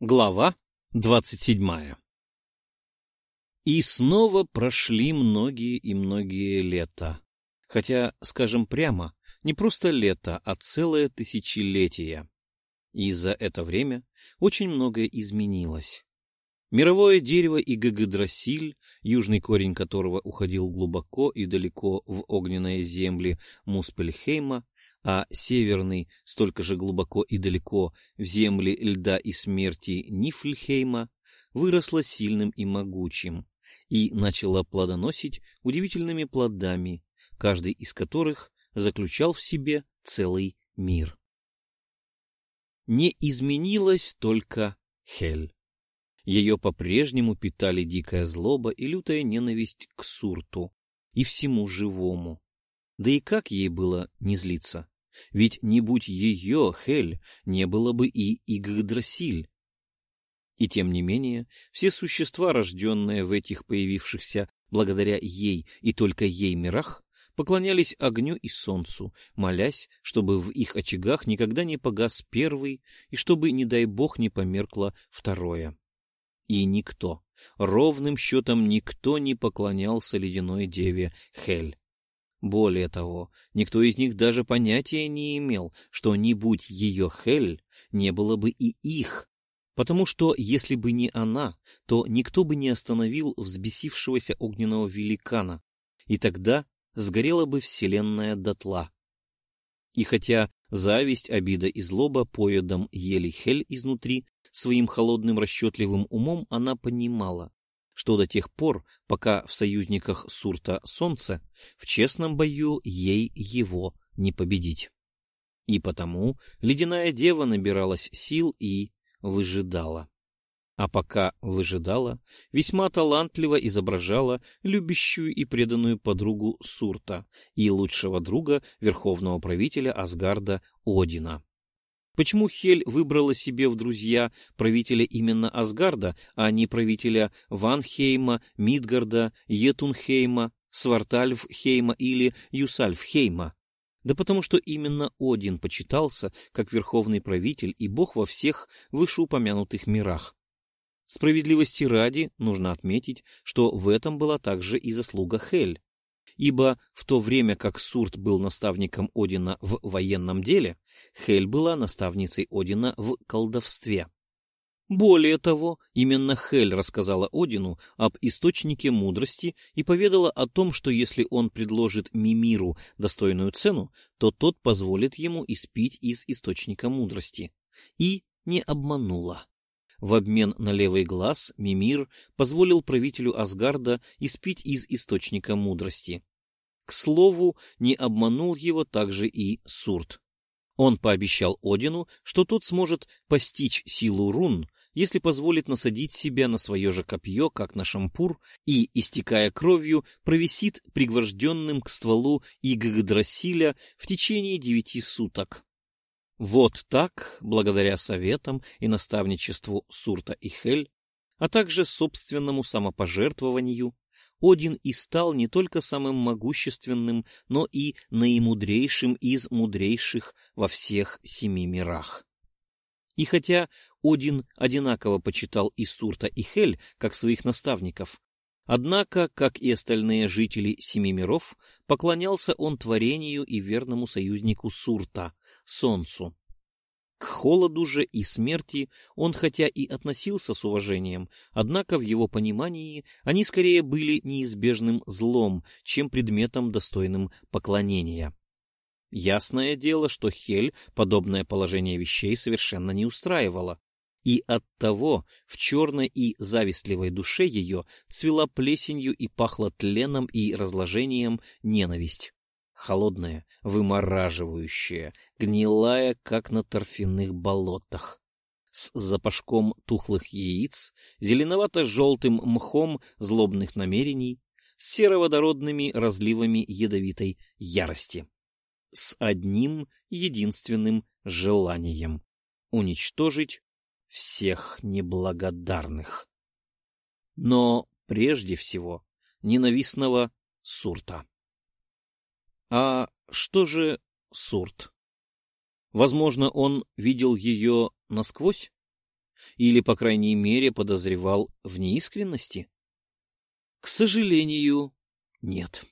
Глава двадцать седьмая И снова прошли многие и многие лета. Хотя, скажем прямо, не просто лето, а целое тысячелетие. И за это время очень многое изменилось. Мировое дерево Игагдрасиль, южный корень которого уходил глубоко и далеко в огненные земли Муспельхейма, а северный столько же глубоко и далеко в земли льда и смерти Нифльхейма, выросла сильным и могучим и начала плодоносить удивительными плодами, каждый из которых заключал в себе целый мир. Не изменилась только Хель. Ее по-прежнему питали дикая злоба и лютая ненависть к Сурту и всему живому. Да и как ей было не злиться? Ведь не будь ее, Хель, не было бы и Игдрасиль. И тем не менее, все существа, рожденные в этих появившихся благодаря ей и только ей мирах, поклонялись огню и солнцу, молясь, чтобы в их очагах никогда не погас первый и чтобы, не дай бог, не померкло второе. И никто, ровным счетом никто не поклонялся ледяной деве Хель. Более того, никто из них даже понятия не имел, что не будь ее Хель, не было бы и их, потому что если бы не она, то никто бы не остановил взбесившегося огненного великана, и тогда сгорела бы вселенная дотла. И хотя зависть, обида и злоба поедом ели Хель изнутри, своим холодным расчетливым умом она понимала, что до тех пор, пока в союзниках Сурта солнце, в честном бою ей его не победить. И потому ледяная дева набиралась сил и выжидала. А пока выжидала, весьма талантливо изображала любящую и преданную подругу Сурта и лучшего друга верховного правителя Асгарда Одина. Почему Хель выбрала себе в друзья правителя именно Асгарда, а не правителя Ванхейма, Мидгарда, Етунхейма, Свартальфхейма или Юсальфхейма? Да потому что именно Один почитался как верховный правитель и бог во всех вышеупомянутых мирах. Справедливости ради нужно отметить, что в этом была также и заслуга Хель ибо в то время как Сурт был наставником Одина в военном деле, Хель была наставницей Одина в колдовстве. Более того, именно Хель рассказала Одину об источнике мудрости и поведала о том, что если он предложит Мимиру достойную цену, то тот позволит ему испить из источника мудрости. И не обманула. В обмен на левый глаз Мимир позволил правителю Асгарда испить из источника мудрости. К слову, не обманул его также и Сурт. Он пообещал Одину, что тот сможет постичь силу рун, если позволит насадить себя на свое же копье, как на шампур, и, истекая кровью, провисит пригвожденным к стволу Игдрасиля в течение девяти суток. Вот так, благодаря советам и наставничеству Сурта и Хель, а также собственному самопожертвованию, один и стал не только самым могущественным, но и наимудрейшим из мудрейших во всех семи мирах. И хотя Один одинаково почитал и Сурта, и Хель, как своих наставников, однако, как и остальные жители семи миров, поклонялся он творению и верному союзнику Сурта, Солнцу. К холоду же и смерти он хотя и относился с уважением, однако в его понимании они скорее были неизбежным злом, чем предметом, достойным поклонения. Ясное дело, что Хель подобное положение вещей совершенно не устраивало, и оттого в черной и завистливой душе ее цвела плесенью и пахла тленом и разложением ненависть холодная, вымораживающая, гнилая, как на торфяных болотах, с запашком тухлых яиц, зеленовато-желтым мхом злобных намерений, с сероводородными разливами ядовитой ярости, с одним единственным желанием — уничтожить всех неблагодарных. Но прежде всего ненавистного Сурта. А что же Сурт? Возможно, он видел ее насквозь? или, по крайней мере, подозревал в неискренности? К сожалению, нет.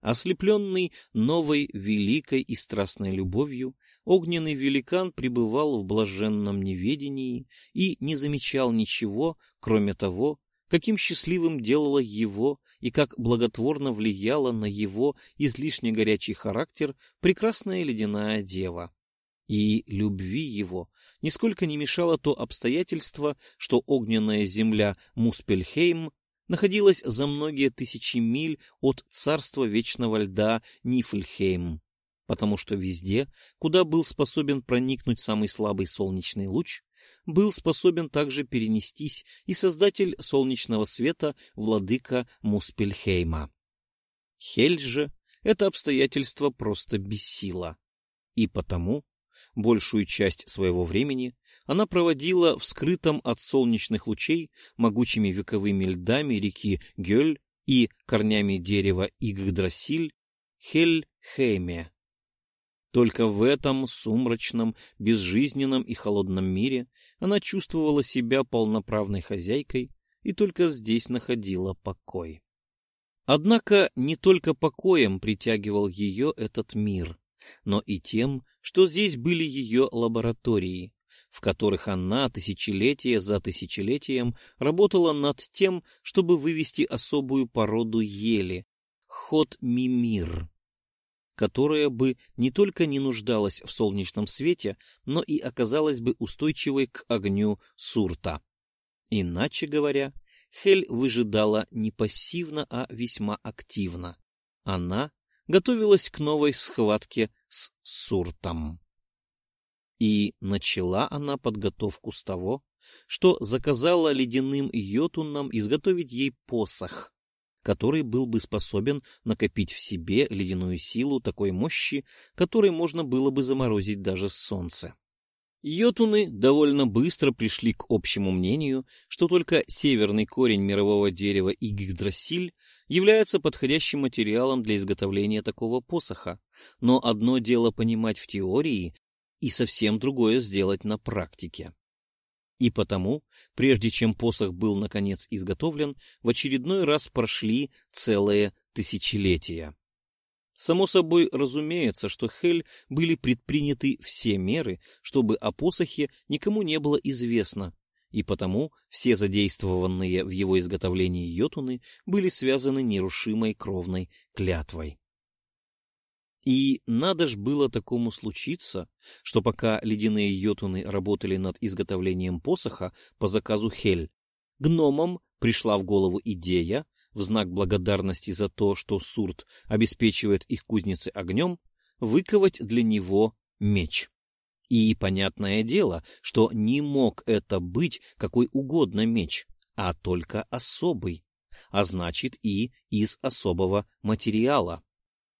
Ослепленный новой великой и страстной любовью, огненный великан пребывал в блаженном неведении и не замечал ничего, кроме того, каким счастливым делала его и как благотворно влияла на его излишне горячий характер прекрасная ледяная дева. И любви его нисколько не мешало то обстоятельство, что огненная земля Муспельхейм находилась за многие тысячи миль от царства вечного льда Нифльхейм, потому что везде, куда был способен проникнуть самый слабый солнечный луч, был способен также перенестись и создатель солнечного света, владыка Муспельхейма. Хель же это обстоятельство просто бессило, и потому большую часть своего времени она проводила в скрытом от солнечных лучей могучими вековыми льдами реки Гёль и корнями дерева Игдрасиль Хельхейме. Только в этом сумрачном, безжизненном и холодном мире она чувствовала себя полноправной хозяйкой и только здесь находила покой. Однако не только покоем притягивал ее этот мир, но и тем, что здесь были ее лаборатории, в которых она тысячелетие за тысячелетием работала над тем, чтобы вывести особую породу ели — ход мимир которая бы не только не нуждалась в солнечном свете, но и оказалась бы устойчивой к огню сурта. Иначе говоря, Хель выжидала не пассивно, а весьма активно. Она готовилась к новой схватке с суртом. И начала она подготовку с того, что заказала ледяным йотунам изготовить ей посох, который был бы способен накопить в себе ледяную силу такой мощи, которой можно было бы заморозить даже солнце. Йотуны довольно быстро пришли к общему мнению, что только северный корень мирового дерева Игдрасиль является подходящим материалом для изготовления такого посоха, но одно дело понимать в теории и совсем другое сделать на практике. И потому, прежде чем посох был наконец изготовлен, в очередной раз прошли целые тысячелетия. Само собой разумеется, что Хель были предприняты все меры, чтобы о посохе никому не было известно, и потому все задействованные в его изготовлении йотуны были связаны нерушимой кровной клятвой. И надо ж было такому случиться, что пока ледяные йотуны работали над изготовлением посоха по заказу Хель, гномам пришла в голову идея, в знак благодарности за то, что Сурт обеспечивает их кузницы огнем, выковать для него меч. И понятное дело, что не мог это быть какой угодно меч, а только особый, а значит и из особого материала.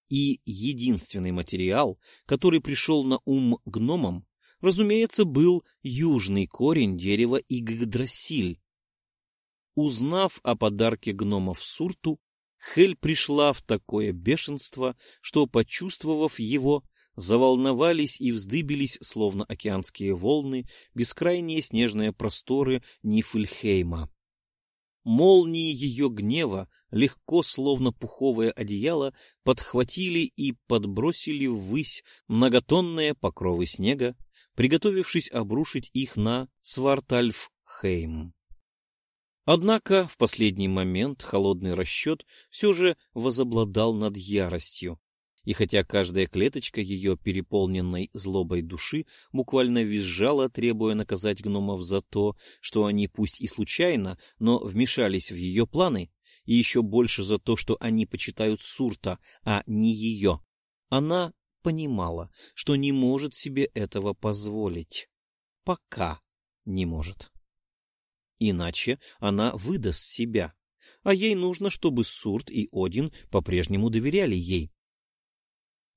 И единственный материал, который пришел на ум гномам, разумеется, был южный корень дерева Игдрасиль. Узнав о подарке гномов Сурту, Хель пришла в такое бешенство, что, почувствовав его, заволновались и вздыбились, словно океанские волны, бескрайние снежные просторы Нифльхейма. Молнии ее гнева легко, словно пуховое одеяло, подхватили и подбросили ввысь многотонные покровы снега, приготовившись обрушить их на Свартальфхейм. Однако в последний момент холодный расчет все же возобладал над яростью, и хотя каждая клеточка ее переполненной злобой души буквально визжала, требуя наказать гномов за то, что они пусть и случайно, но вмешались в ее планы, и еще больше за то, что они почитают Сурта, а не ее. Она понимала, что не может себе этого позволить. Пока не может. Иначе она выдаст себя, а ей нужно, чтобы Сурт и Один по-прежнему доверяли ей.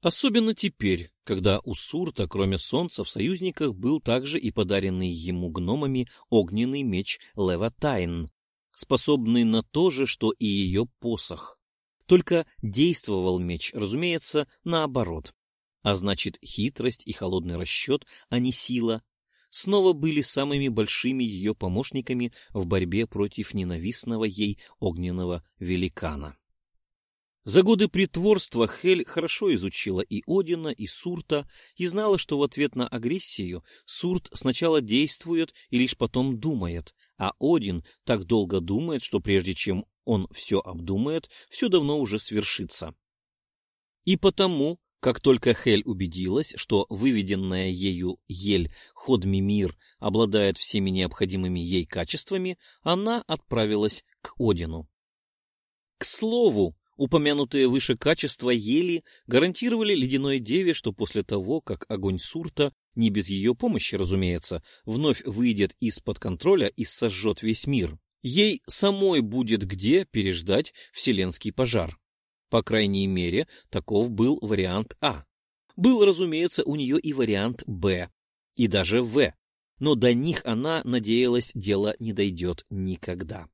Особенно теперь, когда у Сурта, кроме солнца, в союзниках был также и подаренный ему гномами огненный меч Леватайн, способный на то же, что и ее посох. Только действовал меч, разумеется, наоборот. А значит, хитрость и холодный расчет, а не сила, снова были самыми большими ее помощниками в борьбе против ненавистного ей огненного великана. За годы притворства Хель хорошо изучила и Одина, и Сурта, и знала, что в ответ на агрессию Сурт сначала действует и лишь потом думает, а Один так долго думает, что прежде чем он все обдумает, все давно уже свершится. И потому, как только Хель убедилась, что выведенная ею Ель Ходмимир обладает всеми необходимыми ей качествами, она отправилась к Одину. К слову, Упомянутые выше качества ели гарантировали ледяной деве, что после того, как огонь Сурта, не без ее помощи, разумеется, вновь выйдет из-под контроля и сожжет весь мир, ей самой будет где переждать вселенский пожар. По крайней мере, таков был вариант А. Был, разумеется, у нее и вариант Б, и даже В, но до них она надеялась, дело не дойдет никогда.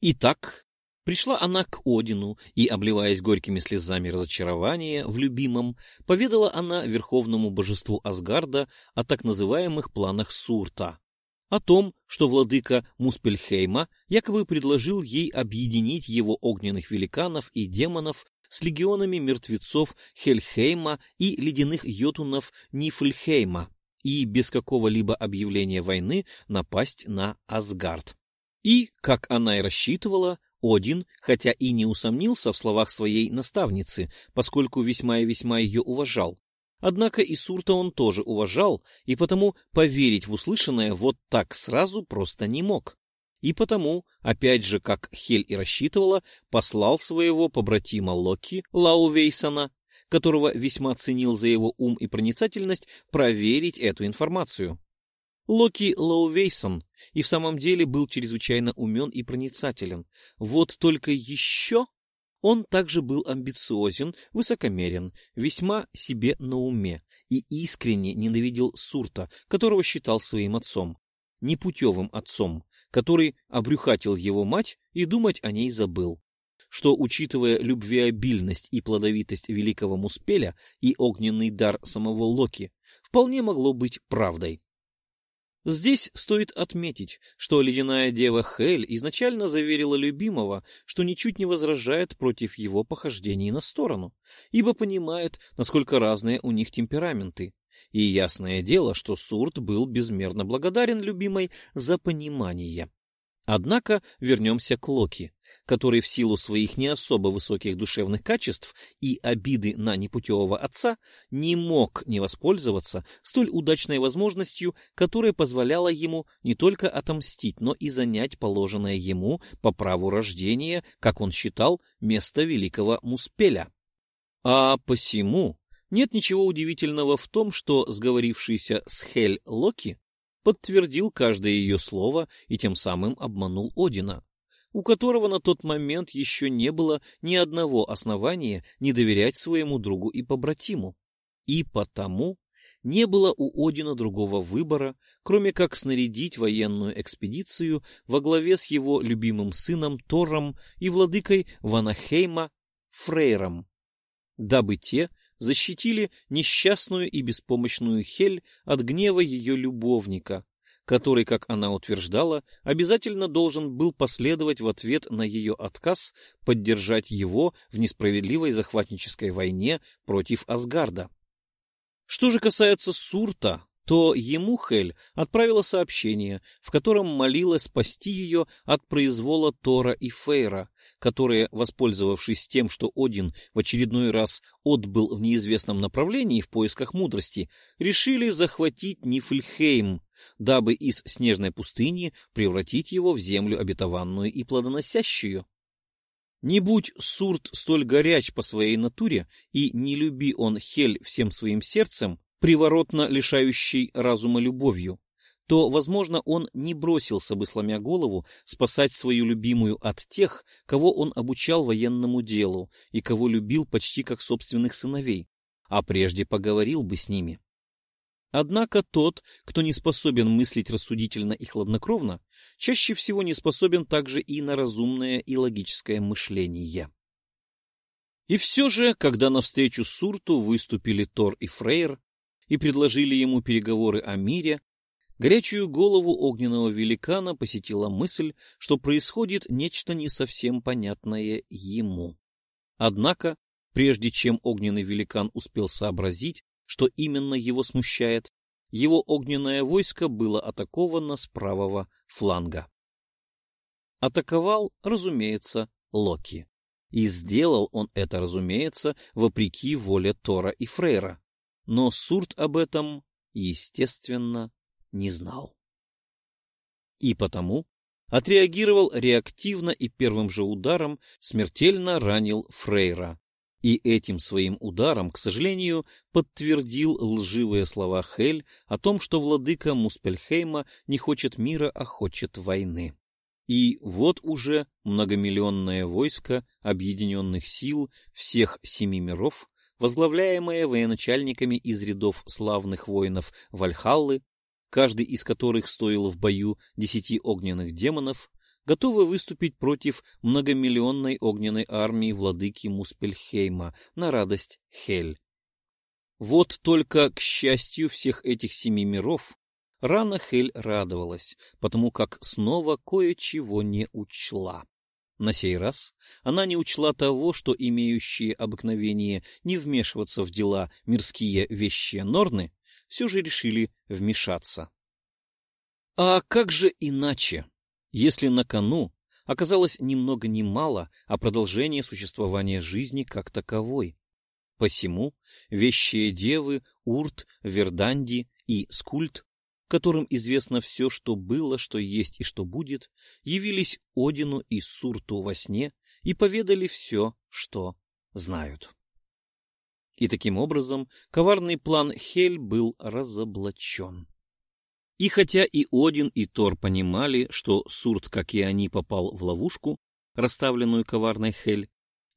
Итак, Пришла она к Одину, и, обливаясь горькими слезами разочарования в любимом, поведала она верховному божеству Асгарда о так называемых планах Сурта, о том, что владыка Муспельхейма якобы предложил ей объединить его огненных великанов и демонов с легионами мертвецов Хельхейма и ледяных йотунов Нифльхейма и без какого-либо объявления войны напасть на Асгард. И, как она и рассчитывала, один, хотя и не усомнился в словах своей наставницы, поскольку весьма и весьма ее уважал, однако и Сурта он тоже уважал, и потому поверить в услышанное вот так сразу просто не мог. И потому, опять же, как Хель и рассчитывала, послал своего побратима Локи, Лаувейсона, которого весьма ценил за его ум и проницательность, проверить эту информацию. Локи Лоувейсон и в самом деле был чрезвычайно умен и проницателен. Вот только еще он также был амбициозен, высокомерен, весьма себе на уме и искренне ненавидел Сурта, которого считал своим отцом, непутевым отцом, который обрюхатил его мать и думать о ней забыл что, учитывая любвеобильность и плодовитость великого Муспеля и огненный дар самого Локи, вполне могло быть правдой. Здесь стоит отметить, что ледяная дева Хель изначально заверила любимого, что ничуть не возражает против его похождений на сторону, ибо понимает, насколько разные у них темпераменты. И ясное дело, что Сурт был безмерно благодарен любимой за понимание. Однако вернемся к Локи который в силу своих не особо высоких душевных качеств и обиды на непутевого отца не мог не воспользоваться столь удачной возможностью, которая позволяла ему не только отомстить, но и занять положенное ему по праву рождения, как он считал, место великого Муспеля. А посему нет ничего удивительного в том, что сговорившийся с Хель Локи подтвердил каждое ее слово и тем самым обманул Одина у которого на тот момент еще не было ни одного основания не доверять своему другу и побратиму. И потому не было у Одина другого выбора, кроме как снарядить военную экспедицию во главе с его любимым сыном Тором и владыкой Ванахейма Фрейром, дабы те защитили несчастную и беспомощную Хель от гнева ее любовника, который, как она утверждала, обязательно должен был последовать в ответ на ее отказ поддержать его в несправедливой захватнической войне против Асгарда. Что же касается Сурта, то ему Хель отправила сообщение, в котором молила спасти ее от произвола Тора и Фейра, которые, воспользовавшись тем, что Один в очередной раз отбыл в неизвестном направлении в поисках мудрости, решили захватить Нифльхейм, дабы из снежной пустыни превратить его в землю обетованную и плодоносящую. Не будь Сурт столь горяч по своей натуре, и не люби он Хель всем своим сердцем, приворотно лишающий разума любовью, то, возможно, он не бросился бы, сломя голову, спасать свою любимую от тех, кого он обучал военному делу и кого любил почти как собственных сыновей, а прежде поговорил бы с ними. Однако тот, кто не способен мыслить рассудительно и хладнокровно, чаще всего не способен также и на разумное и логическое мышление. И все же, когда навстречу Сурту выступили Тор и Фрейр, и предложили ему переговоры о мире, горячую голову огненного великана посетила мысль, что происходит нечто не совсем понятное ему. Однако, прежде чем огненный великан успел сообразить, что именно его смущает, его огненное войско было атаковано с правого фланга. Атаковал, разумеется, Локи. И сделал он это, разумеется, вопреки воле Тора и Фрейра. Но Сурт об этом, естественно, не знал. И потому отреагировал реактивно и первым же ударом смертельно ранил Фрейра. И этим своим ударом, к сожалению, подтвердил лживые слова Хель о том, что владыка Муспельхейма не хочет мира, а хочет войны. И вот уже многомиллионное войско объединенных сил всех семи миров, возглавляемое военачальниками из рядов славных воинов Вальхаллы, каждый из которых стоил в бою десяти огненных демонов, готовы выступить против многомиллионной огненной армии владыки Муспельхейма на радость Хель. Вот только, к счастью всех этих семи миров, Рано Хель радовалась, потому как снова кое-чего не учла. На сей раз она не учла того, что имеющие обыкновение не вмешиваться в дела мирские вещи Норны все же решили вмешаться. А как же иначе, если на кону оказалось ни много ни мало о продолжении существования жизни как таковой? Посему вещие девы Урт, Верданди и Скульт которым известно все, что было, что есть и что будет, явились Одину и Сурту во сне и поведали все, что знают. И таким образом коварный план Хель был разоблачен. И хотя и Один, и Тор понимали, что Сурт, как и они, попал в ловушку, расставленную коварной Хель,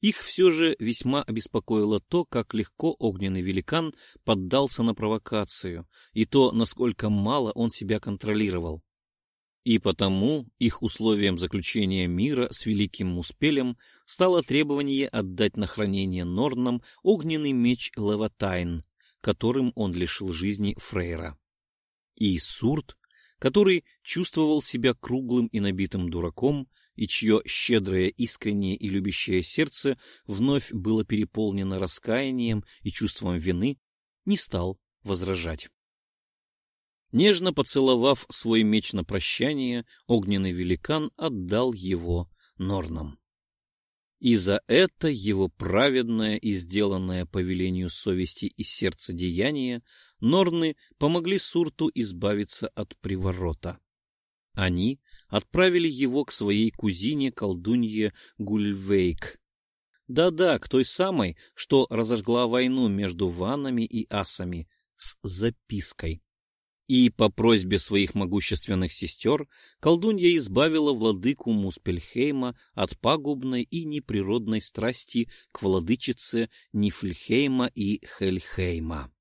их все же весьма обеспокоило то, как легко огненный великан поддался на провокацию, и то, насколько мало он себя контролировал. И потому их условием заключения мира с Великим Муспелем стало требование отдать на хранение Норнам огненный меч Леватайн, которым он лишил жизни Фрейра. И Сурт, который чувствовал себя круглым и набитым дураком, и чье щедрое, искреннее и любящее сердце вновь было переполнено раскаянием и чувством вины, не стал возражать. Нежно поцеловав свой меч на прощание, огненный великан отдал его Норнам. И за это его праведное и сделанное по велению совести и сердца деяние Норны помогли Сурту избавиться от приворота. Они отправили его к своей кузине-колдунье Гульвейк. Да-да, к той самой, что разожгла войну между ванами и асами, с запиской. И по просьбе своих могущественных сестер колдунья избавила владыку Муспельхейма от пагубной и неприродной страсти к владычице Нифльхейма и Хельхейма.